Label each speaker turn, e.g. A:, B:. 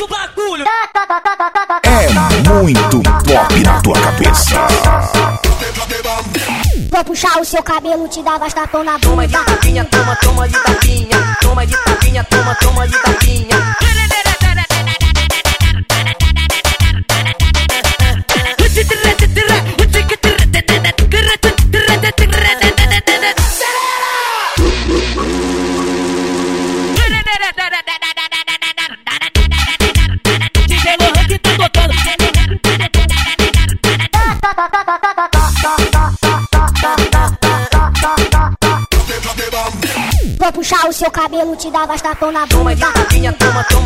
A: o bagulho. É muito pop na tua cabeça.
B: Vou puxar o seu cabelo, te dar bastapão na bunda.
C: Toma de tapinha, toma, toma de tapinha.
B: Vou puxar o seu cabelo, te dar bastapão na bunda.
C: Toma de tapinha, toma, toma